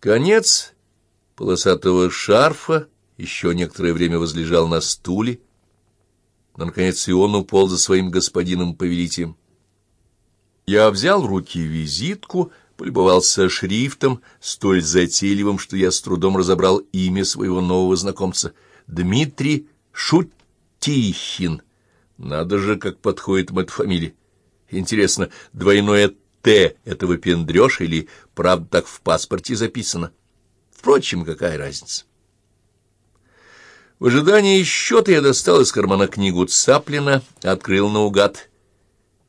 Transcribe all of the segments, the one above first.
Конец полосатого шарфа еще некоторое время возлежал на стуле, но, наконец, и он упал за своим господином-повелителем. Я взял в руки визитку, полюбовался шрифтом, столь затейливым, что я с трудом разобрал имя своего нового знакомца — Дмитрий Шутихин. Надо же, как подходит эта фамилия. Интересно, двойное «Т» — это выпендрёж или правда так в паспорте записано? Впрочем, какая разница? В ожидании счета я достал из кармана книгу Цаплина, открыл наугад.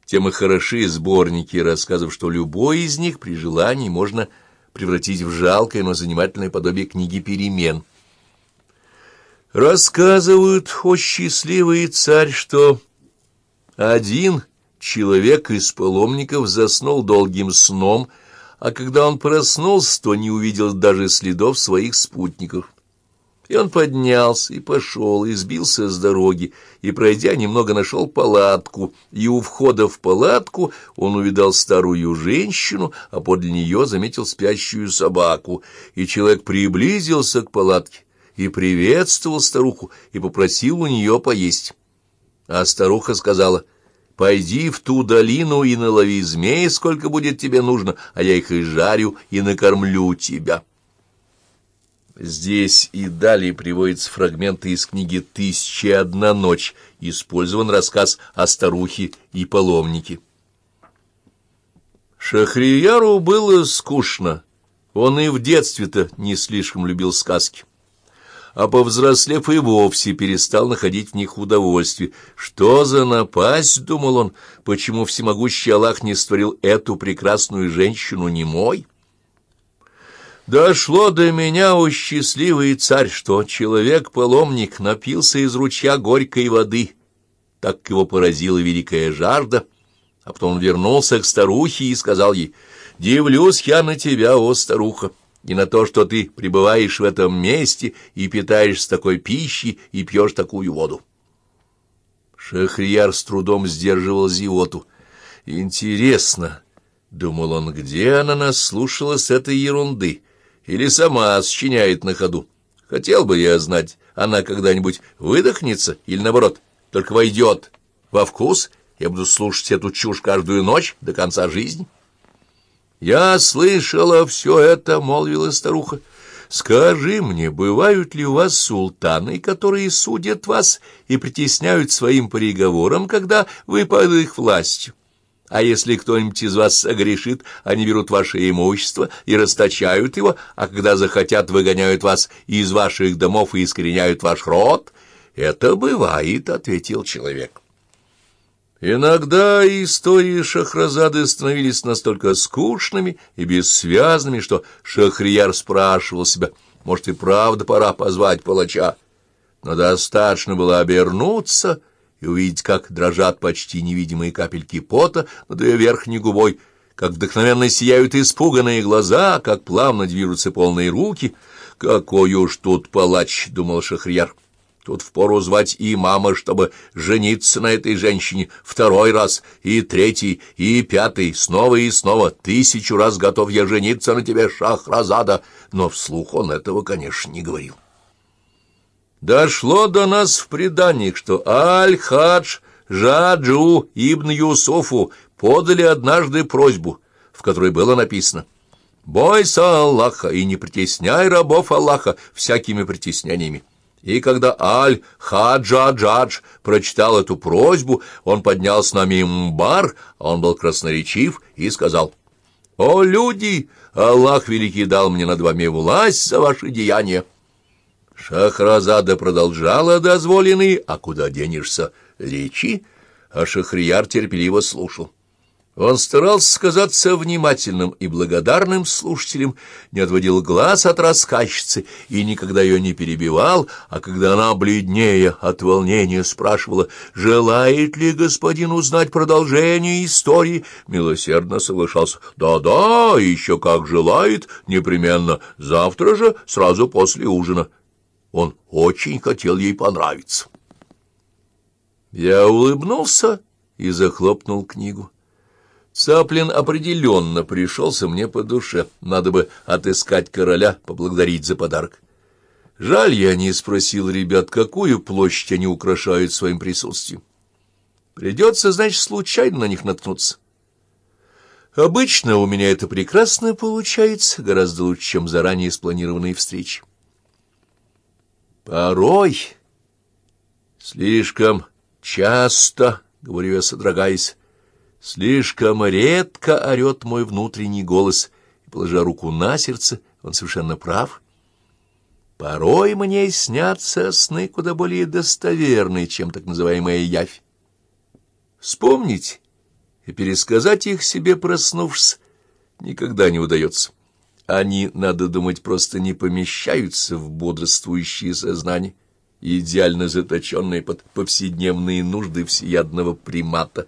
Тем и хороши сборники рассказов, что любой из них при желании можно превратить в жалкое, но занимательное подобие книги «Перемен». Рассказывают, о счастливый царь, что один человек из паломников заснул долгим сном, а когда он проснулся, то не увидел даже следов своих спутников. И он поднялся и пошел, и сбился с дороги, и, пройдя, немного нашел палатку, и у входа в палатку он увидал старую женщину, а подле нее заметил спящую собаку, и человек приблизился к палатке и приветствовал старуху, и попросил у нее поесть. А старуха сказала, «Пойди в ту долину и налови змей, сколько будет тебе нужно, а я их и жарю, и накормлю тебя». Здесь и далее приводятся фрагменты из книги «Тысяча одна ночь». Использован рассказ о старухе и паломнике. Шахрияру было скучно. Он и в детстве-то не слишком любил сказки. А повзрослев и вовсе перестал находить в них удовольствие. Что за напасть, думал он, почему всемогущий Аллах не створил эту прекрасную женщину немой? Дошло до меня, о счастливый царь, что человек-паломник напился из ручья горькой воды, так его поразила великая жажда, а потом вернулся к старухе и сказал ей, «Дивлюсь я на тебя, о старуха, и на то, что ты пребываешь в этом месте и питаешься такой пищей и пьешь такую воду». Шахрияр с трудом сдерживал зевоту. «Интересно», — думал он, — «где она наслушалась этой ерунды?» или сама сочиняет на ходу. Хотел бы я знать, она когда-нибудь выдохнется или, наоборот, только войдет во вкус, я буду слушать эту чушь каждую ночь до конца жизни. «Я слышала все это», — молвила старуха. «Скажи мне, бывают ли у вас султаны, которые судят вас и притесняют своим приговором, когда вы под их властью?» А если кто-нибудь из вас согрешит, они берут ваше имущество и расточают его, а когда захотят, выгоняют вас из ваших домов и искореняют ваш род. Это бывает, — ответил человек. Иногда истории Шахразады становились настолько скучными и бессвязными, что Шахрияр спрашивал себя, может, и правда пора позвать палача. Но достаточно было обернуться — и увидеть, как дрожат почти невидимые капельки пота над ее верхней губой, как вдохновенно сияют испуганные глаза, как плавно движутся полные руки. «Какой уж тут палач!» — думал Шахрияр. «Тут впору звать и мама, чтобы жениться на этой женщине второй раз, и третий, и пятый, снова и снова. Тысячу раз готов я жениться на тебе, Шахразада!» Но вслух он этого, конечно, не говорил. Дошло до нас в преданиях, что Аль-Хадж Жаджу ибн Юсуфу подали однажды просьбу, в которой было написано «Бойся Аллаха и не притесняй рабов Аллаха всякими притеснениями». И когда Аль-Хаджа-Джадж прочитал эту просьбу, он поднял с нами мбар, он был красноречив и сказал «О, люди! Аллах Великий дал мне над вами власть за ваши деяния». Шахразада продолжала дозволенный, а куда денешься, речи, а Шахрияр терпеливо слушал. Он старался казаться внимательным и благодарным слушателем, не отводил глаз от рассказчицы и никогда ее не перебивал, а когда она, бледнее от волнения, спрашивала, желает ли господин узнать продолжение истории, милосердно соглашался «Да-да, еще как желает, непременно, завтра же, сразу после ужина». Он очень хотел ей понравиться. Я улыбнулся и захлопнул книгу. Цаплин определенно пришелся мне по душе. Надо бы отыскать короля, поблагодарить за подарок. Жаль, я не спросил ребят, какую площадь они украшают своим присутствием. Придется, значит, случайно на них наткнуться. Обычно у меня это прекрасно получается, гораздо лучше, чем заранее спланированные встречи. Порой, слишком часто, — говорю я, содрогаясь, — слишком редко орет мой внутренний голос, положа руку на сердце, он совершенно прав. Порой мне снятся сны куда более достоверные, чем так называемая явь. Вспомнить и пересказать их себе, проснувшись, никогда не удается. Они, надо думать, просто не помещаются в бодрствующее сознание, идеально заточенные под повседневные нужды всеядного примата.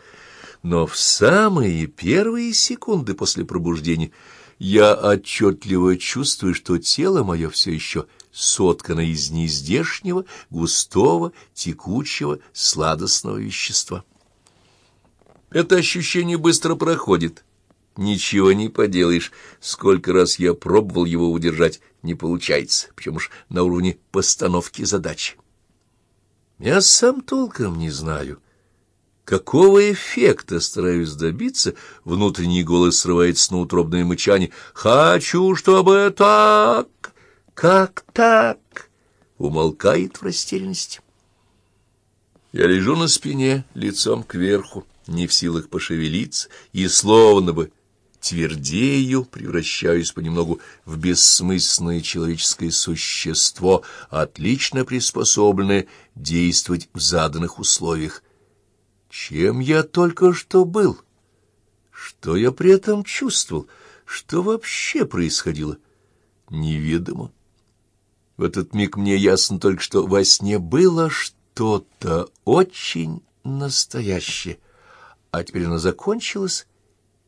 Но в самые первые секунды после пробуждения я отчетливо чувствую, что тело мое все еще соткано из неиздешнего, густого, текучего, сладостного вещества. Это ощущение быстро проходит. Ничего не поделаешь. Сколько раз я пробовал его удержать, не получается, причем уж на уровне постановки задачи. Я сам толком не знаю, какого эффекта стараюсь добиться. Внутренний голос срывается на утробное мычание. «Хочу, чтобы так! Как так?» Умолкает в растерянности. Я лежу на спине, лицом кверху не в силах пошевелиться, и словно бы твердею превращаюсь понемногу в бессмысленное человеческое существо, отлично приспособленное действовать в заданных условиях. Чем я только что был? Что я при этом чувствовал? Что вообще происходило? Неведомо. В этот миг мне ясно только, что во сне было что-то очень настоящее — а теперь она закончилась,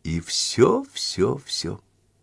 и все, все, все.